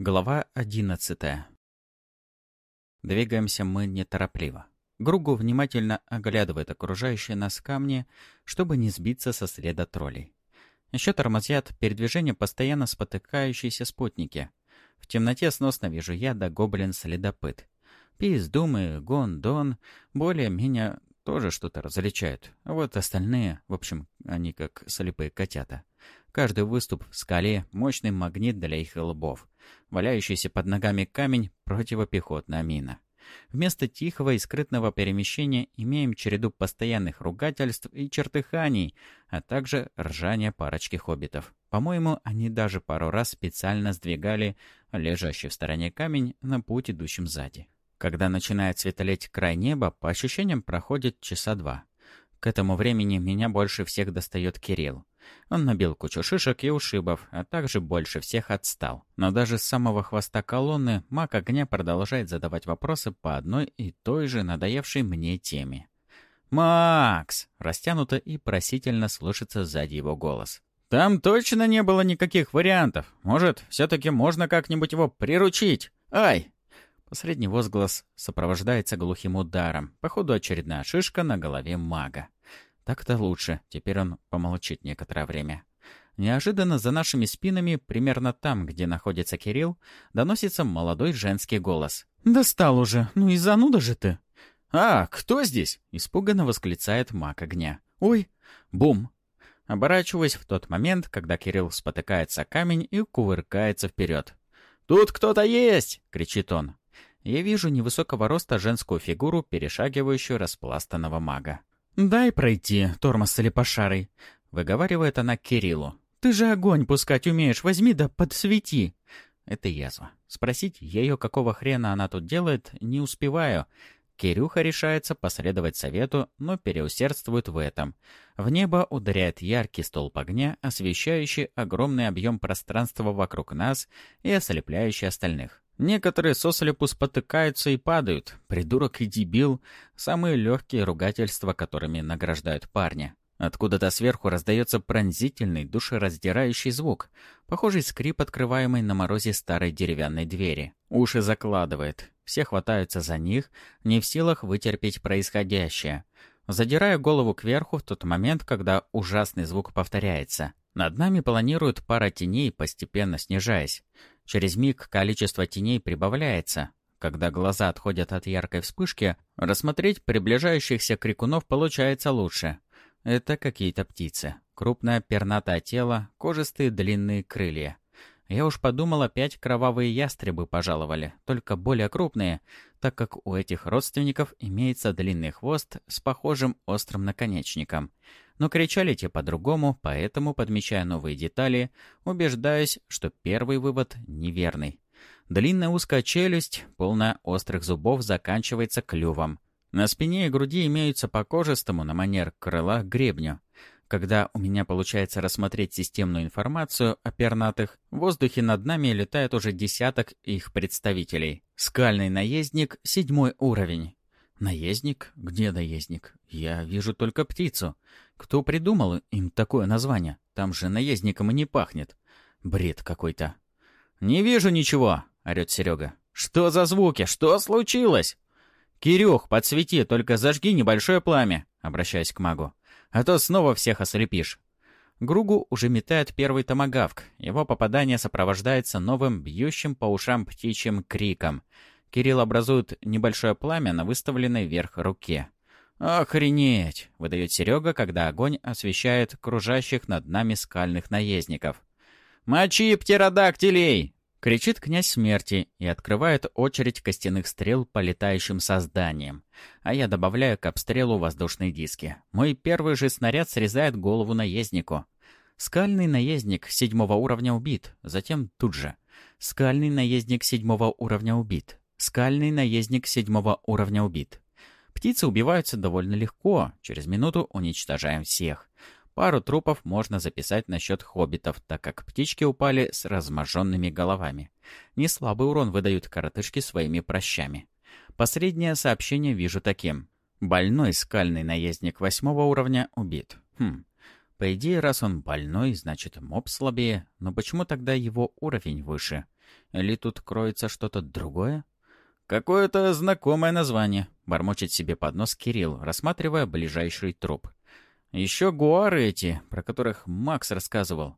Глава одиннадцатая. Двигаемся мы неторопливо. Гругу внимательно оглядывает окружающие нас камни, чтобы не сбиться со следа троллей. Еще тормозят передвижение постоянно спотыкающиеся спутники. В темноте сносно вижу я да гоблин-следопыт. Пис, Думы, Гон, Дон более-менее тоже что-то различают. Вот остальные, в общем, они как слепые котята. Каждый выступ в скале — мощный магнит для их лбов. Валяющийся под ногами камень — противопехотная мина. Вместо тихого и скрытного перемещения имеем череду постоянных ругательств и чертыханий, а также ржания парочки хоббитов. По-моему, они даже пару раз специально сдвигали лежащий в стороне камень на путь, идущим сзади. Когда начинает светлеть край неба, по ощущениям проходит часа два. К этому времени меня больше всех достает Кирилл. Он набил кучу шишек и ушибов, а также больше всех отстал. Но даже с самого хвоста колонны маг огня продолжает задавать вопросы по одной и той же надоевшей мне теме. «Макс!» — растянуто и просительно слышится сзади его голос. «Там точно не было никаких вариантов. Может, все-таки можно как-нибудь его приручить? Ай!» Последний возглас сопровождается глухим ударом. Походу, очередная шишка на голове мага. Так-то лучше. Теперь он помолчит некоторое время. Неожиданно за нашими спинами, примерно там, где находится Кирилл, доносится молодой женский голос. «Достал уже! Ну и зануда же ты!» «А, кто здесь?» — испуганно восклицает маг огня. «Ой!» «Бум!» Оборачиваясь в тот момент, когда Кирилл спотыкается о камень и кувыркается вперед. «Тут кто-то есть!» — кричит он. Я вижу невысокого роста женскую фигуру, перешагивающую распластанного мага. «Дай пройти, тормоз слепошарый», — выговаривает она Кириллу. «Ты же огонь пускать умеешь, возьми да подсвети». Это язва. Спросить ее, какого хрена она тут делает, не успеваю. Кирюха решается последовать совету, но переусердствует в этом. В небо ударяет яркий столб огня, освещающий огромный объем пространства вокруг нас и ослепляющий остальных. Некоторые сослепу спотыкаются и падают. Придурок и дебил — самые легкие ругательства, которыми награждают парня. Откуда-то сверху раздается пронзительный, душераздирающий звук, похожий скрип открываемой на морозе старой деревянной двери. Уши закладывает. Все хватаются за них, не в силах вытерпеть происходящее. Задираю голову кверху в тот момент, когда ужасный звук повторяется. Над нами планирует пара теней, постепенно снижаясь. Через миг количество теней прибавляется. Когда глаза отходят от яркой вспышки, рассмотреть приближающихся крикунов получается лучше. Это какие-то птицы. Крупное пернатое тело, кожистые длинные крылья. Я уж подумал, опять кровавые ястребы пожаловали, только более крупные, так как у этих родственников имеется длинный хвост с похожим острым наконечником. Но кричали те по-другому, поэтому, подмечая новые детали, убеждаюсь, что первый вывод неверный. Длинная узкая челюсть, полная острых зубов, заканчивается клювом. На спине и груди имеются по кожистому на манер крыла гребню. Когда у меня получается рассмотреть системную информацию о пернатых, в воздухе над нами летает уже десяток их представителей. Скальный наездник — седьмой уровень. Наездник? Где наездник? Я вижу только птицу. Кто придумал им такое название? Там же наездником и не пахнет. Бред какой-то. «Не вижу ничего!» — орёт Серега. «Что за звуки? Что случилось?» «Кирюх, подсвети, только зажги небольшое пламя», — обращаясь к магу а то снова всех ослепишь. Гругу уже метает первый томагавк. Его попадание сопровождается новым, бьющим по ушам птичьим криком. Кирилл образует небольшое пламя на выставленной вверх руке. «Охренеть!» — выдает Серега, когда огонь освещает кружащих над нами скальных наездников. «Мочи птеродактилей!» Кричит князь смерти и открывает очередь костяных стрел по летающим созданиям. А я добавляю к обстрелу воздушные диски. Мой первый же снаряд срезает голову наезднику. Скальный наездник седьмого уровня убит. Затем тут же. Скальный наездник седьмого уровня убит. Скальный наездник седьмого уровня убит. Птицы убиваются довольно легко. Через минуту уничтожаем всех. Пару трупов можно записать насчет хоббитов, так как птички упали с разможенными головами. Не слабый урон выдают коротышки своими прощами. Посреднее сообщение вижу таким. Больной скальный наездник восьмого уровня убит. Хм. По идее, раз он больной, значит, моб слабее, но почему тогда его уровень выше? Или тут кроется что-то другое? «Какое-то знакомое название», — бормочет себе под нос Кирилл, рассматривая ближайший труп. «Еще гуары эти, про которых Макс рассказывал».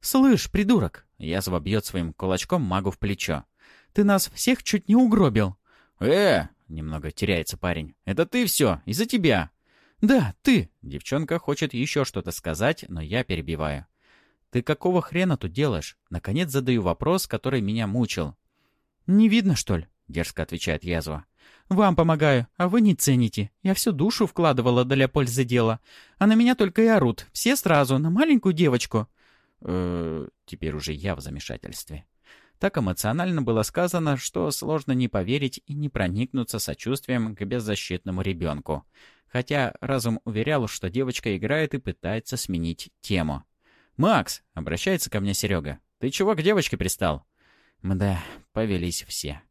«Слышь, придурок!» — язва бьет своим кулачком магу в плечо. «Ты нас всех чуть не угробил». «Э!» — немного теряется парень. «Это ты все, из-за тебя!» «Да, ты!» — девчонка хочет еще что-то сказать, но я перебиваю. «Ты какого хрена тут делаешь?» Наконец задаю вопрос, который меня мучил. «Не видно, что ли?» — дерзко отвечает язва. «Вам помогаю, а вы не цените. Я всю душу вкладывала для пользы дела. А на меня только и орут. Все сразу, на маленькую девочку». Э теперь уже я в замешательстве. Так эмоционально было сказано, что сложно не поверить и не проникнуться сочувствием к беззащитному ребенку. Хотя разум уверял, что девочка играет и пытается сменить тему. «Макс!» — обращается ко мне Серега. «Ты чего к девочке пристал?» Мда, повелись все.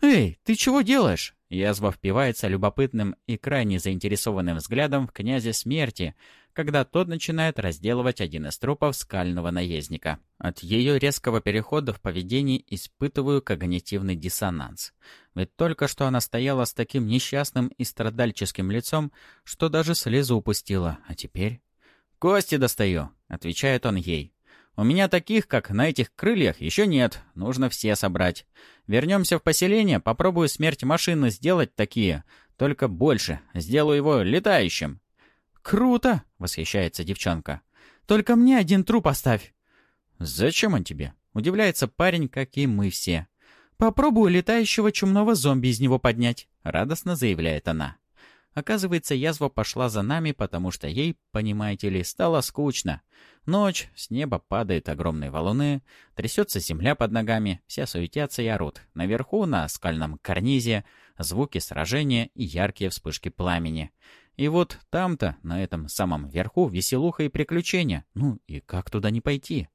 «Эй, ты чего делаешь?» Язва впивается любопытным и крайне заинтересованным взглядом в князя смерти, когда тот начинает разделывать один из трупов скального наездника. От ее резкого перехода в поведении испытываю когнитивный диссонанс. Ведь только что она стояла с таким несчастным и страдальческим лицом, что даже слезу упустила, а теперь... «Кости достаю», — отвечает он ей. У меня таких, как на этих крыльях, еще нет. Нужно все собрать. Вернемся в поселение, попробую смерть машины сделать такие. Только больше. Сделаю его летающим. «Круто!» — восхищается девчонка. «Только мне один труп оставь». «Зачем он тебе?» — удивляется парень, как и мы все. «Попробую летающего чумного зомби из него поднять», — радостно заявляет она. Оказывается, язва пошла за нами, потому что ей, понимаете ли, стало скучно. Ночь, с неба падают огромные валуны, трясется земля под ногами, все суетятся и орут. Наверху, на скальном карнизе, звуки сражения и яркие вспышки пламени. И вот там-то, на этом самом верху, веселуха и приключения. Ну и как туда не пойти?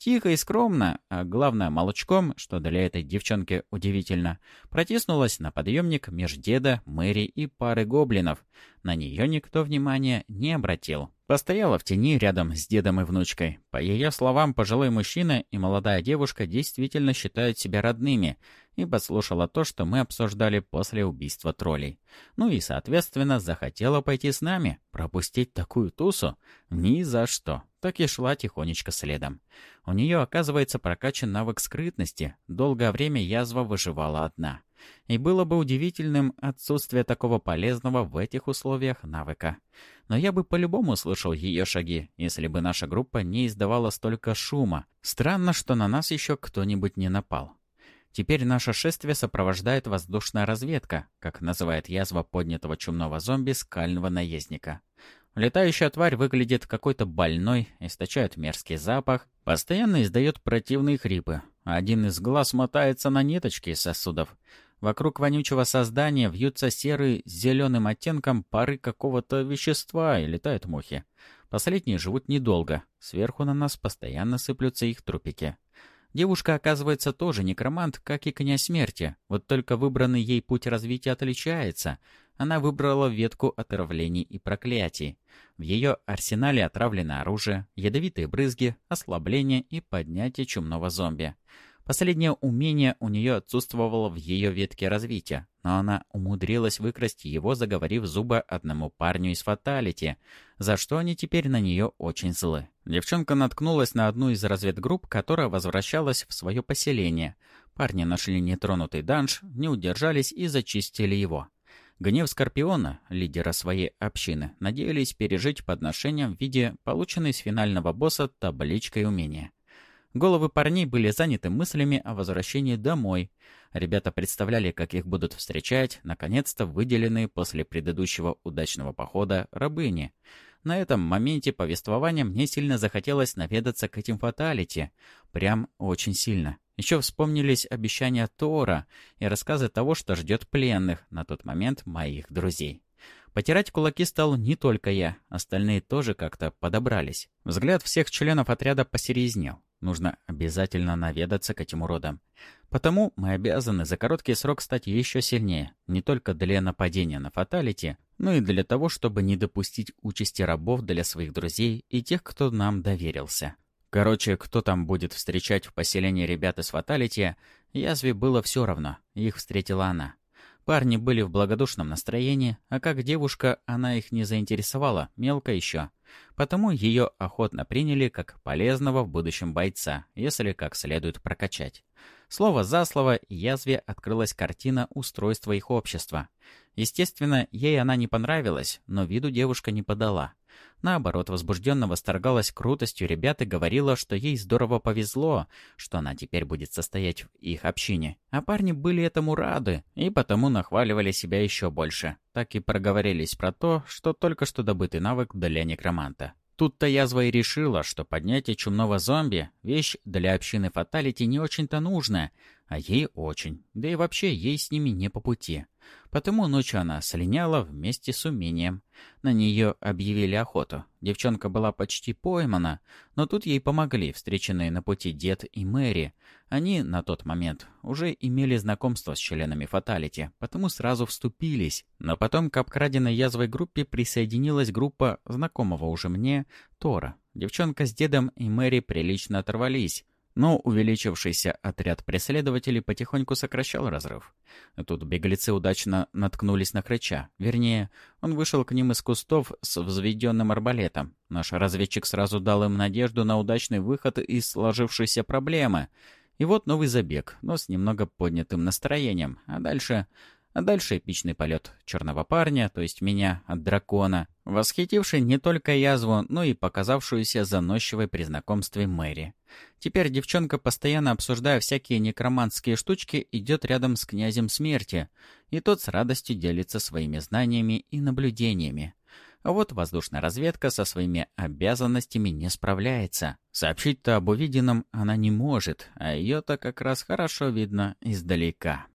Тихо и скромно, а главное молочком, что для этой девчонки удивительно, протиснулась на подъемник меж деда, Мэри и пары гоблинов. На нее никто внимания не обратил. Постояла в тени рядом с дедом и внучкой. По ее словам, пожилой мужчина и молодая девушка действительно считают себя родными, и послушала то, что мы обсуждали после убийства троллей. Ну и, соответственно, захотела пойти с нами. Пропустить такую тусу? Ни за что так и шла тихонечко следом. У нее, оказывается, прокачан навык скрытности. Долгое время язва выживала одна. И было бы удивительным отсутствие такого полезного в этих условиях навыка. Но я бы по-любому слышал ее шаги, если бы наша группа не издавала столько шума. Странно, что на нас еще кто-нибудь не напал. Теперь наше шествие сопровождает воздушная разведка, как называет язва поднятого чумного зомби скального наездника. Летающая тварь выглядит какой-то больной, источает мерзкий запах, постоянно издает противные хрипы. Один из глаз мотается на ниточке из сосудов. Вокруг вонючего создания вьются серые с зеленым оттенком пары какого-то вещества и летают мухи. Последние живут недолго. Сверху на нас постоянно сыплются их трупики. Девушка, оказывается, тоже некромант, как и князь смерти. Вот только выбранный ей путь развития отличается. Она выбрала ветку отравлений и проклятий. В ее арсенале отравленное оружие, ядовитые брызги, ослабление и поднятие чумного зомби. Последнее умение у нее отсутствовало в ее ветке развития, но она умудрилась выкрасть его, заговорив зубы одному парню из фаталити, за что они теперь на нее очень злы. Девчонка наткнулась на одну из разведгрупп, которая возвращалась в свое поселение. Парни нашли нетронутый данж, не удержались и зачистили его. Гнев Скорпиона, лидера своей общины, надеялись пережить подношением в виде полученной с финального босса табличкой умения. Головы парней были заняты мыслями о возвращении домой. Ребята представляли, как их будут встречать, наконец-то выделенные после предыдущего удачного похода рабыни. На этом моменте повествования мне сильно захотелось наведаться к этим фаталити. Прям очень сильно. Еще вспомнились обещания Тора и рассказы того, что ждет пленных, на тот момент моих друзей. Потирать кулаки стал не только я, остальные тоже как-то подобрались. Взгляд всех членов отряда посерезнел. Нужно обязательно наведаться к этим уродам. Потому мы обязаны за короткий срок стать еще сильнее, не только для нападения на фаталити, но и для того, чтобы не допустить участи рабов для своих друзей и тех, кто нам доверился. Короче, кто там будет встречать в поселении ребят из фаталити, язве было все равно, их встретила она. Парни были в благодушном настроении, а как девушка она их не заинтересовала, мелко еще. Потому ее охотно приняли как полезного в будущем бойца, если как следует прокачать. Слово за слово язве открылась картина устройства их общества. Естественно, ей она не понравилась, но виду девушка не подала. Наоборот, возбужденно восторгалась крутостью ребят и говорила, что ей здорово повезло, что она теперь будет состоять в их общине. А парни были этому рады, и потому нахваливали себя еще больше. Так и проговорились про то, что только что добытый навык для некроманта. Тут-то язва и решила, что поднятие чумного зомби — вещь для общины Фаталити не очень-то нужная, а ей очень, да и вообще ей с ними не по пути. Потому ночью она слиняла вместе с умением. На нее объявили охоту. Девчонка была почти поймана, но тут ей помогли встреченные на пути дед и Мэри. Они на тот момент уже имели знакомство с членами Фаталити, потому сразу вступились. Но потом к обкраденной язвой группе присоединилась группа знакомого уже мне Тора. Девчонка с дедом и Мэри прилично оторвались, но увеличившийся отряд преследователей потихоньку сокращал разрыв. Тут беглецы удачно наткнулись на Хрыча. Вернее, он вышел к ним из кустов с взведенным арбалетом. Наш разведчик сразу дал им надежду на удачный выход из сложившейся проблемы. И вот новый забег, но с немного поднятым настроением. А дальше... А дальше эпичный полет черного парня, то есть меня, от дракона, восхитивший не только язву, но и показавшуюся заносчивой при знакомстве Мэри. Теперь девчонка, постоянно обсуждая всякие некроманские штучки, идет рядом с князем смерти, и тот с радостью делится своими знаниями и наблюдениями. А вот воздушная разведка со своими обязанностями не справляется. Сообщить-то об увиденном она не может, а ее-то как раз хорошо видно издалека.